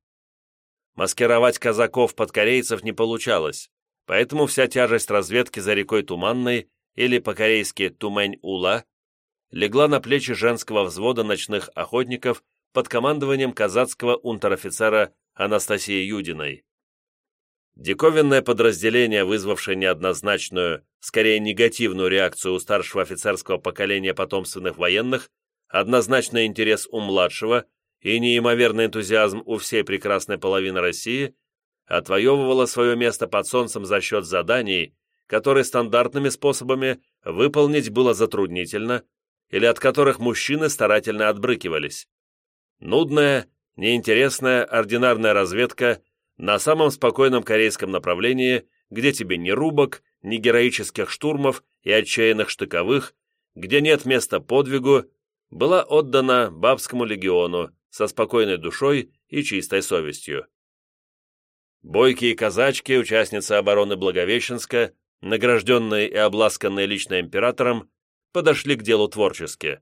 Маскировать казаков под корейцев не получалось, поэтому вся тяжесть разведки за рекой Туманной, или по-корейски Тумень-Ула, легла на плечи женского взвода ночных охотников под командованием казацкого унтер-офицера Анастасии Юдиной. Диковинное подразделение, вызвавшее неоднозначную, скорее негативную реакцию у старшего офицерского поколения потомственных военных, однозначный интерес у младшего и неимоверный энтузиазм у всей прекрасной половины России, отвоевывало свое место под солнцем за счет заданий, которые стандартными способами выполнить было затруднительно или от которых мужчины старательно отбрыкивались. Нудная, неинтересная, ординарная разведка на самом спокойном корейском направлении, где тебе ни рубок, ни героических штурмов и отчаянных штыковых, где нет места подвигу, была отдана Бабскому легиону со спокойной душой и чистой совестью. Бойкие казачки, участницы обороны Благовещенска, награжденные и обласканные лично императором, подошли к делу творчески.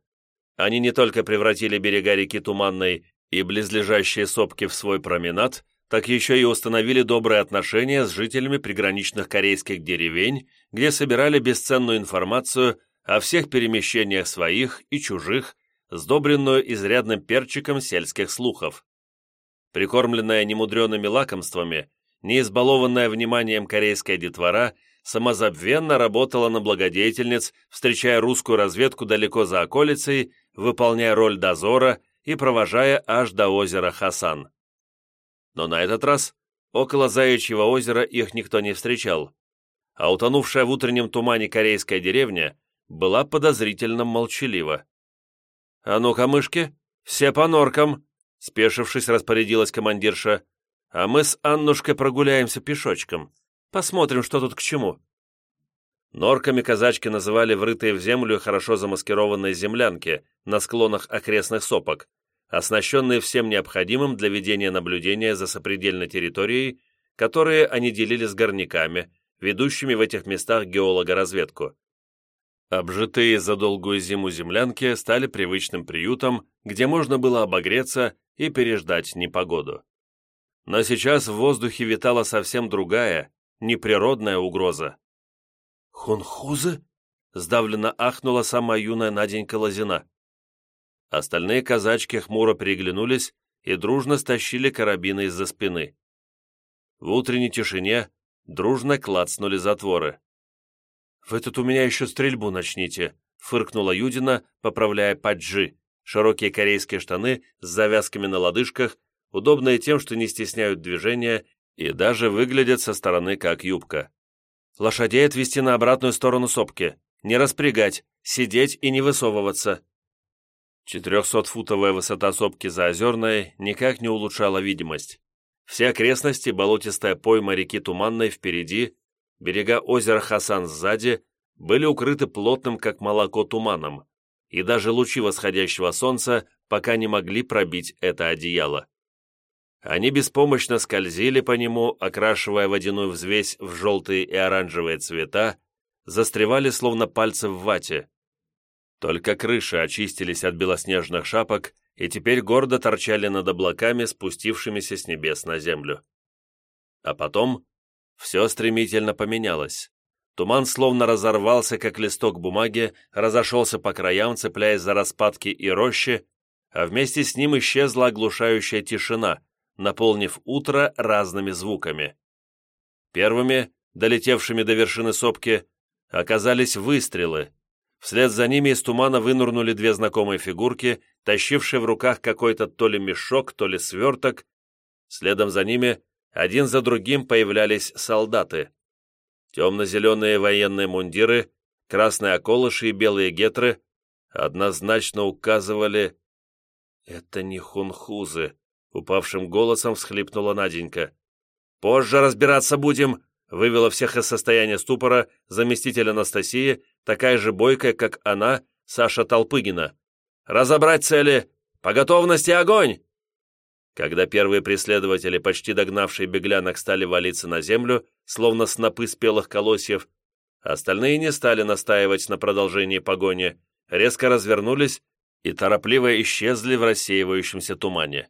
Они не только превратили берега реки Туманной и близлежащие сопки в свой променад, так еще и установили добрые отношения с жителями приграничных корейских деревень, где собирали бесценную информацию о всех перемещениях своих и чужих, сдобренную изрядным перчиком сельских слухов. Прикормленная немудреными лакомствами, не избалованная вниманием корейская детвора самозабвенно работала на благодетельниц, встречая русскую разведку далеко за околицей, выполняя роль дозора и провожая аж до озера Хасан. Но на этот раз около Заячьего озера их никто не встречал, а утонувшая в утреннем тумане корейская деревня была подозрительно молчалива. «А ну-ка, мышки, все по норкам!» спешившись, распорядилась командирша. «А мы с Аннушкой прогуляемся пешочком. Посмотрим, что тут к чему». Норками казачки называли врытые в землю хорошо замаскированные землянки на склонах окрестных сопок, оснащенные всем необходимым для ведения наблюдения за сопредельной территорией, которые они делили с горняками, ведущими в этих местах геологоразведку. Обжитые за долгую зиму землянки стали привычным приютом, где можно было обогреться и переждать непогоду. Но сейчас в воздухе витала совсем другая, неприродная угроза. «Хунхузы?» — сдавленно ахнула сама юная Наденька Лозина. Остальные казачки хмуро переглянулись и дружно стащили карабины из-за спины. В утренней тишине дружно клацнули затворы. «Вы тут у меня еще стрельбу начните», — фыркнула Юдина, поправляя паджи, широкие корейские штаны с завязками на лодыжках, удобные тем, что не стесняют движения и даже выглядят со стороны как юбка. Лошадей отвести на обратную сторону сопки. Не распрягать, сидеть и не высовываться. Четырехсотфутовая высота сопки за Озерной никак не улучшала видимость. Все окрестности, болотистая пойма реки Туманной впереди, берега озера Хасан сзади, были укрыты плотным, как молоко, туманом, и даже лучи восходящего солнца пока не могли пробить это одеяло. Они беспомощно скользили по нему, окрашивая водяную взвесь в желтые и оранжевые цвета, застревали словно пальцы в вате. Только крыши очистились от белоснежных шапок и теперь гордо торчали над облаками, спустившимися с небес на землю. А потом все стремительно поменялось. Туман словно разорвался, как листок бумаги, разошелся по краям, цепляясь за распадки и рощи, а вместе с ним исчезла оглушающая тишина, наполнив утро разными звуками. Первыми, долетевшими до вершины сопки, оказались выстрелы. Вслед за ними из тумана вынурнули две знакомые фигурки, тащившие в руках какой-то то ли мешок, то ли сверток. Следом за ними один за другим появлялись солдаты. Темно-зеленые военные мундиры, красные околыши и белые гетры однозначно указывали «Это не хунхузы», Упавшим голосом всхлипнула Наденька. «Позже разбираться будем!» вывела всех из состояния ступора заместитель Анастасии, такая же бойкая, как она, Саша Толпыгина. «Разобрать цели! По готовности огонь!» Когда первые преследователи, почти догнавшие беглянок, стали валиться на землю, словно снопы спелых колосьев, Остальные не стали настаивать на продолжении погони, резко развернулись и торопливо исчезли в рассеивающемся тумане.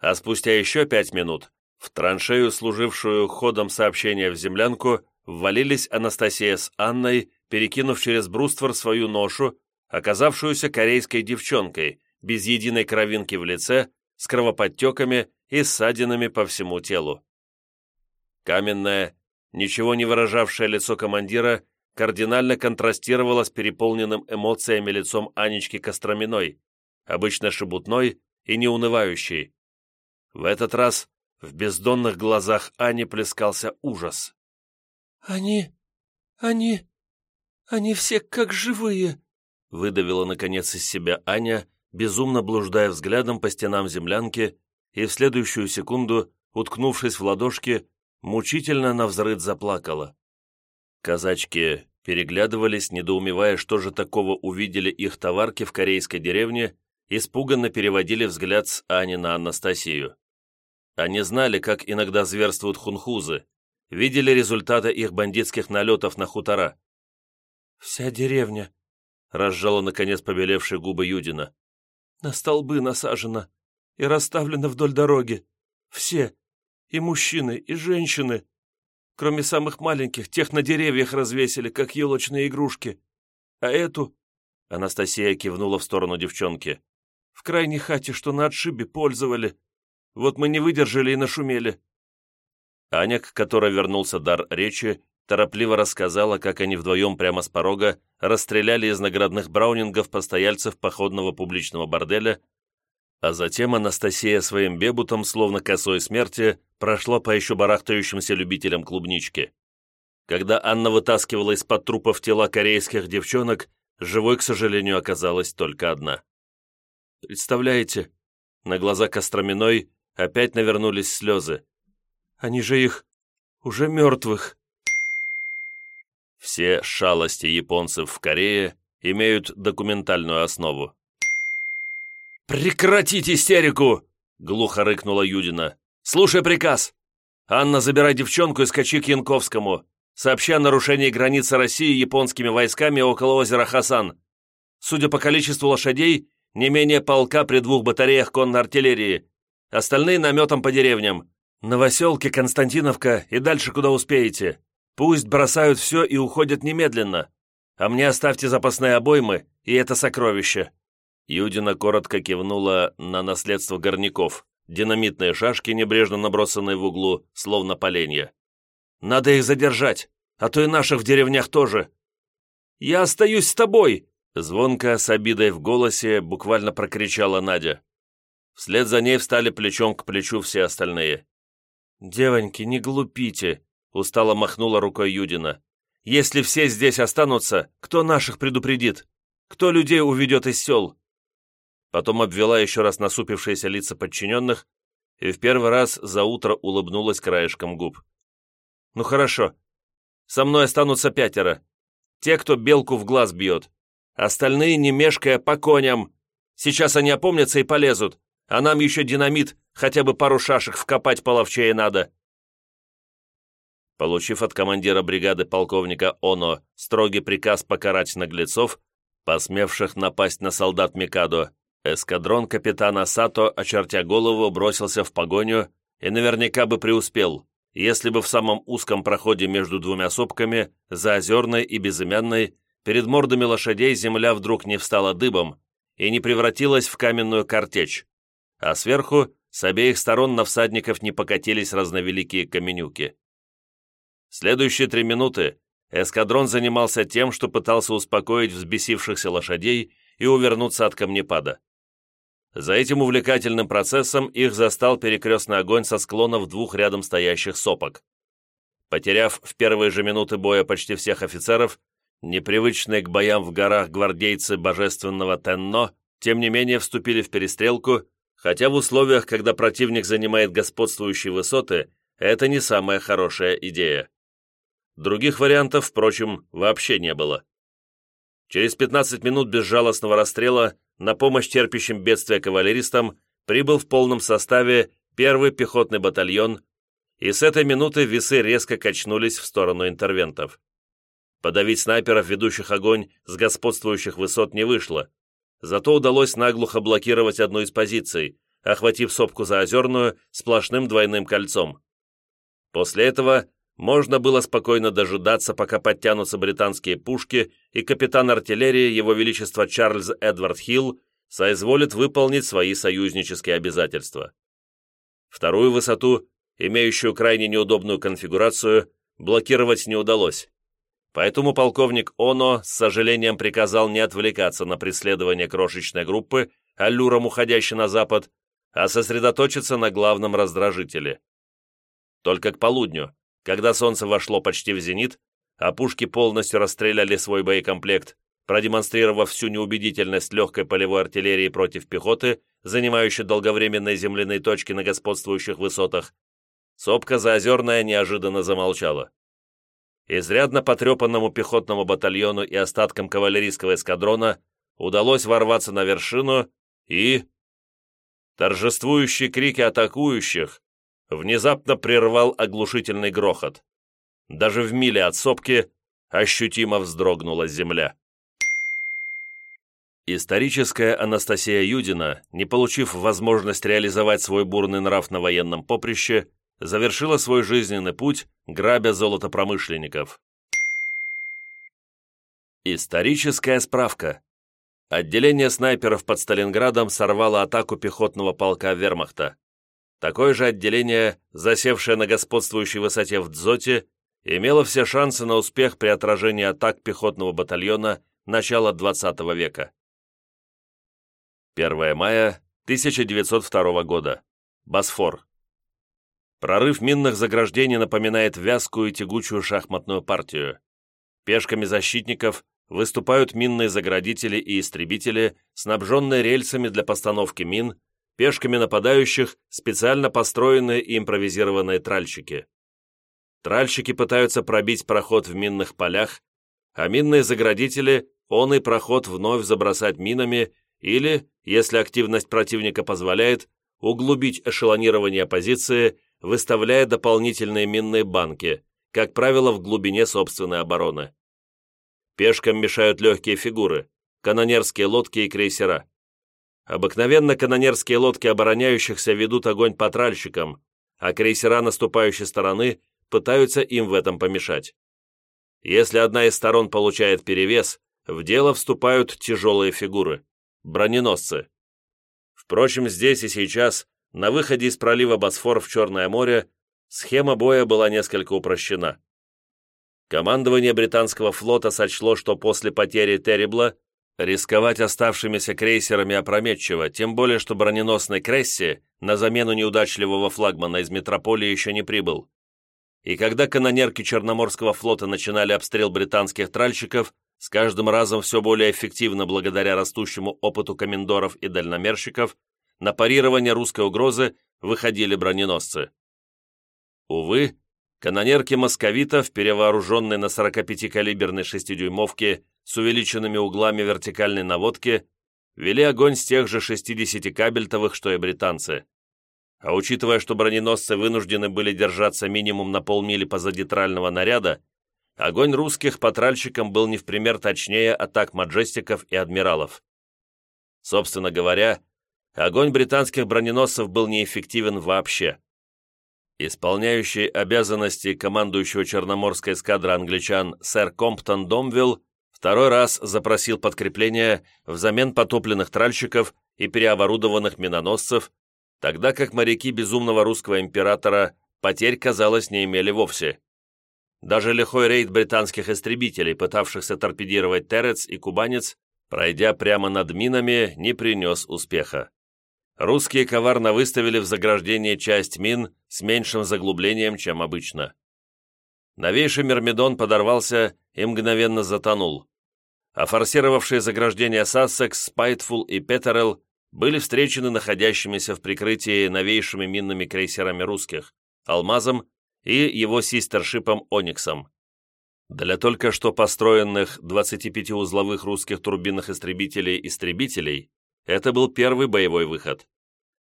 А спустя еще пять минут в траншею, служившую ходом сообщения в землянку, ввалились Анастасия с Анной, перекинув через бруствор свою ношу, оказавшуюся корейской девчонкой, без единой кровинки в лице, с кровоподтеками и ссадинами по всему телу. Каменное, ничего не выражавшее лицо командира кардинально контрастировало с переполненным эмоциями лицом Анечки Костроминой, обычно шебутной и неунывающей. В этот раз в бездонных глазах Ани плескался ужас. «Они... они... они все как живые!» выдавила наконец из себя Аня, безумно блуждая взглядом по стенам землянки и в следующую секунду, уткнувшись в ладошки, мучительно навзрыд заплакала. Казачки переглядывались, недоумевая, что же такого увидели их товарки в корейской деревне, испуганно переводили взгляд с Ани на Анастасию. Они знали, как иногда зверствуют хунхузы, видели результаты их бандитских налетов на хутора. «Вся деревня», — разжала наконец побелевшие губы Юдина. «На столбы насажена и расставлена вдоль дороги. Все, и мужчины, и женщины. Кроме самых маленьких, тех на деревьях развесили, как елочные игрушки. А эту...» Анастасия кивнула в сторону девчонки. «В крайней хате, что на отшибе, пользовали. Вот мы не выдержали и нашумели». Аня, к которой вернулся дар речи, торопливо рассказала, как они вдвоем прямо с порога расстреляли из наградных браунингов постояльцев походного публичного борделя, а затем Анастасия своим бебутом, словно косой смерти, прошла по еще барахтающимся любителям клубнички. Когда Анна вытаскивала из-под трупов тела корейских девчонок, живой, к сожалению, оказалась только одна. «Представляете?» На глаза Костроминой опять навернулись слезы. «Они же их уже мертвых!» Все шалости японцев в Корее имеют документальную основу. «Прекратить истерику!» — глухо рыкнула Юдина. «Слушай приказ! Анна, забирай девчонку и скачи к Янковскому. Сообщи о нарушении границы России японскими войсками около озера Хасан. Судя по количеству лошадей, не менее полка при двух батареях конной артиллерии. Остальные наметом по деревням. Новоселки, Константиновка и дальше куда успеете. Пусть бросают все и уходят немедленно. А мне оставьте запасные обоймы и это сокровище». Юдина коротко кивнула на наследство горняков, динамитные шашки, небрежно набросанные в углу, словно поленья. «Надо их задержать, а то и наших в деревнях тоже». «Я остаюсь с тобой!» Звонко, с обидой в голосе, буквально прокричала Надя. Вслед за ней встали плечом к плечу все остальные. «Девоньки, не глупите!» Устало махнула рукой Юдина. «Если все здесь останутся, кто наших предупредит? Кто людей уведет из сел?» Потом обвела еще раз насупившиеся лица подчиненных и в первый раз за утро улыбнулась краешком губ. «Ну хорошо. Со мной останутся пятеро. Те, кто белку в глаз бьет. Остальные, не мешкая, по коням. Сейчас они опомнятся и полезут, а нам еще динамит, хотя бы пару шашек вкопать половчее надо». Получив от командира бригады полковника Оно строгий приказ покарать наглецов, посмевших напасть на солдат Микадо, эскадрон капитана Сато, очертя голову, бросился в погоню и наверняка бы преуспел, если бы в самом узком проходе между двумя сопками, за Озерной и Безымянной, перед мордами лошадей земля вдруг не встала дыбом и не превратилась в каменную картечь, а сверху, с обеих сторон на всадников не покатились разновеликие каменюки. Следующие три минуты эскадрон занимался тем, что пытался успокоить взбесившихся лошадей и увернуться от камнепада. За этим увлекательным процессом их застал перекрестный огонь со склонов двух рядом стоящих сопок. Потеряв в первые же минуты боя почти всех офицеров, непривычные к боям в горах гвардейцы божественного Тенно, тем не менее вступили в перестрелку, хотя в условиях, когда противник занимает господствующие высоты, это не самая хорошая идея. Других вариантов, впрочем, вообще не было. Через 15 минут безжалостного расстрела на помощь терпящим бедствия кавалеристам прибыл в полном составе первый пехотный батальон, и с этой минуты весы резко качнулись в сторону интервентов. Подавить снайперов, ведущих огонь с господствующих высот, не вышло. Зато удалось наглухо блокировать одну из позиций, охватив сопку заозерную сплошным двойным кольцом. После этого можно было спокойно дожидаться, пока подтянутся британские пушки, и капитан артиллерии Его Величество Чарльз Эдвард Хилл соизволит выполнить свои союзнические обязательства. Вторую высоту, имеющую крайне неудобную конфигурацию, блокировать не удалось. Поэтому полковник Оно с сожалением приказал не отвлекаться на преследование крошечной группы, аллюром уходящей на запад, а сосредоточиться на главном раздражителе. Только к полудню, когда солнце вошло почти в зенит, а пушки полностью расстреляли свой боекомплект, продемонстрировав всю неубедительность легкой полевой артиллерии против пехоты, занимающей долговременные земляные точки на господствующих высотах, сопка Заозерная неожиданно замолчала. Изрядно потрепанному пехотному батальону и остаткам кавалерийского эскадрона удалось ворваться на вершину и... Торжествующие крики атакующих внезапно прервал оглушительный грохот. Даже в миле от сопки ощутимо вздрогнула земля. Историческая Анастасия Юдина, не получив возможность реализовать свой бурный нрав на военном поприще, завершила свой жизненный путь, грабя золотопромышленников. Историческая справка. Отделение снайперов под Сталинградом сорвало атаку пехотного полка вермахта. Такое же отделение, засевшее на господствующей высоте в Дзоте, имело все шансы на успех при отражении атак пехотного батальона начала XX века. 1 мая 1902 года. Босфор. Прорыв минных заграждений напоминает вязкую и тягучую шахматную партию. Пешками защитников выступают минные заградители и истребители, снабженные рельсами для постановки мин, пешками нападающих специально построенные и импровизированные тральщики. Тральщики пытаются пробить проход в минных полях, а минные заградители он и проход вновь забросать минами или, если активность противника позволяет, углубить эшелонирование позиции, выставляя дополнительные минные банки, как правило, в глубине собственной обороны. Пешкам мешают легкие фигуры, канонерские лодки и крейсера. Обыкновенно канонерские лодки обороняющихся ведут огонь по тральщикам, а крейсера наступающей стороны пытаются им в этом помешать. Если одна из сторон получает перевес, в дело вступают тяжелые фигуры – броненосцы. Впрочем, здесь и сейчас, на выходе из пролива Босфор в Черное море, схема боя была несколько упрощена. Командование британского флота сочло, что после потери Террибла рисковать оставшимися крейсерами опрометчиво, тем более, что броненосный Кресси на замену неудачливого флагмана из метрополии еще не прибыл. И когда канонерки Черноморского флота начинали обстрел британских тральщиков, с каждым разом все более эффективно благодаря растущему опыту комендоров и дальномерщиков, на парирование русской угрозы выходили броненосцы. Увы, Канонерки московитов, перевооруженные на 45-калиберной шестидюймовке с увеличенными углами вертикальной наводки, вели огонь с тех же 60 кабельтовых, что и британцы. А учитывая, что броненосцы вынуждены были держаться минимум на полмили позади трального наряда, огонь русских по тральщикам был не в пример точнее атак маджестиков и адмиралов. Собственно говоря, огонь британских броненосцев был неэффективен вообще. Исполняющий обязанности командующего Черноморской эскадры англичан сэр Комптон Домвилл второй раз запросил подкрепление взамен потопленных тральщиков и переоборудованных миноносцев, тогда как моряки безумного русского императора потерь, казалось, не имели вовсе. Даже лихой рейд британских истребителей, пытавшихся торпедировать Терец и Кубанец, пройдя прямо над минами, не принес успеха. Русские коварно выставили в заграждение часть мин с меньшим заглублением, чем обычно. Новейший Мермидон подорвался и мгновенно затонул. А форсировавшие заграждения Сассекс, Спайтфул и Петерел были встречены находящимися в прикрытии новейшими минными крейсерами русских, Алмазом и его систершипом Ониксом. Для только что построенных 25-узловых русских турбинных истребителей-истребителей это был первый боевой выход.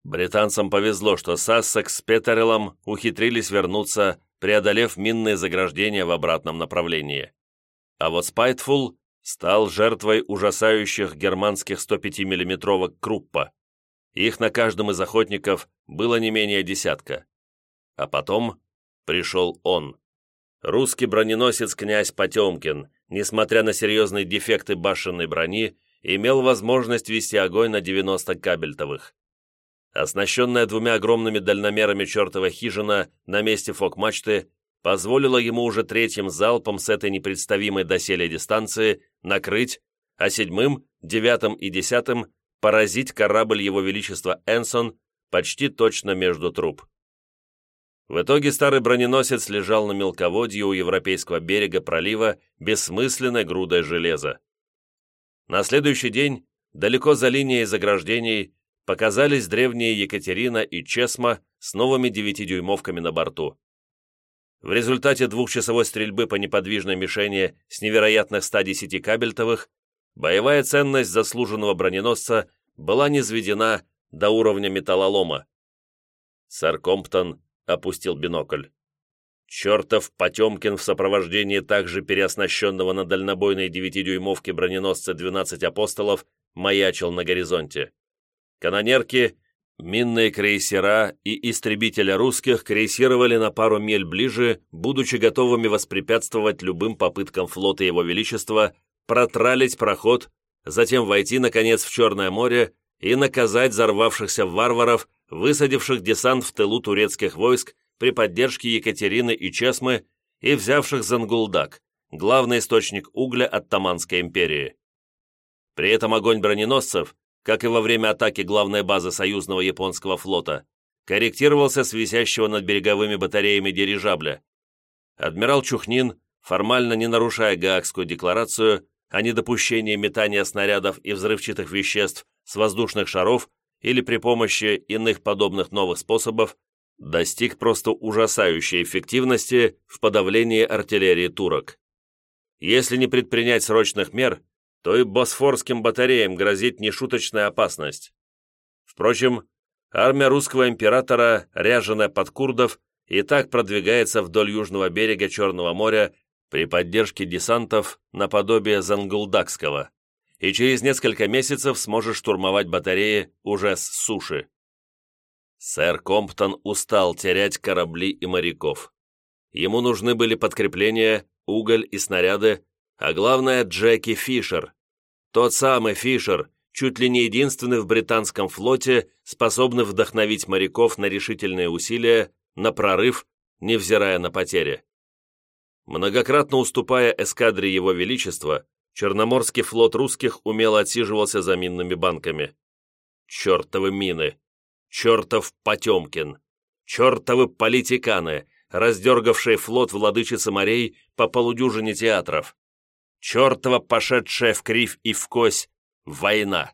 Британцам повезло, что Сассекс с Петерелом ухитрились вернуться, преодолев минные заграждения в обратном направлении. А вот Спайтфул стал жертвой ужасающих германских 105 миллиметровок Круппа. Их на каждом из охотников было не менее десятка. А потом пришел он. Русский броненосец князь Потемкин, несмотря на серьезные дефекты башенной брони, имел возможность вести огонь на 90 кабельтовых. Оснащенная двумя огромными дальномерами чертова хижина на месте фок-мачты позволила ему уже третьим залпом с этой непредставимой доселе дистанции накрыть, а седьмым, девятым и десятым поразить корабль Его Величества Энсон почти точно между труб. В итоге старый броненосец лежал на мелководье у европейского берега пролива бессмысленной грудой железа. На следующий день, далеко за линией заграждений, показались древние Екатерина и Чесма с новыми девятидюймовками на борту. В результате двухчасовой стрельбы по неподвижной мишени с невероятных 110 кабельтовых боевая ценность заслуженного броненосца была низведена до уровня металлолома. Сэр Комптон опустил бинокль. Чертов Потемкин в сопровождении также переоснащенного на дальнобойной девятидюймовке броненосца 12 апостолов маячил на горизонте. Канонерки, минные крейсера и истребителя русских крейсировали на пару миль ближе, будучи готовыми воспрепятствовать любым попыткам флота Его Величества протралить проход, затем войти, наконец, в Черное море и наказать взорвавшихся варваров, высадивших десант в тылу турецких войск при поддержке Екатерины и Чесмы и взявших Зангулдак, главный источник угля от Таманской империи. При этом огонь броненосцев, как и во время атаки главной базы союзного японского флота, корректировался с висящего над береговыми батареями дирижабля. Адмирал Чухнин, формально не нарушая Гаагскую декларацию о недопущении метания снарядов и взрывчатых веществ с воздушных шаров или при помощи иных подобных новых способов, достиг просто ужасающей эффективности в подавлении артиллерии турок. Если не предпринять срочных мер, то и босфорским батареям грозит нешуточная опасность. Впрочем, армия русского императора, ряженая под курдов, и так продвигается вдоль южного берега Черного моря при поддержке десантов наподобие Зангулдакского, и через несколько месяцев сможет штурмовать батареи уже с суши. Сэр Комптон устал терять корабли и моряков. Ему нужны были подкрепления, уголь и снаряды, а главное Джеки Фишер. Тот самый Фишер, чуть ли не единственный в британском флоте, способный вдохновить моряков на решительные усилия, на прорыв, невзирая на потери. Многократно уступая эскадре Его Величества, Черноморский флот русских умело отсиживался за минными банками. Чертовы мины! Чертов Потемкин! Чертовы политиканы, раздергавшие флот владычицы морей по полудюжине театров! Чертова пошедшая в кривь и в кось война.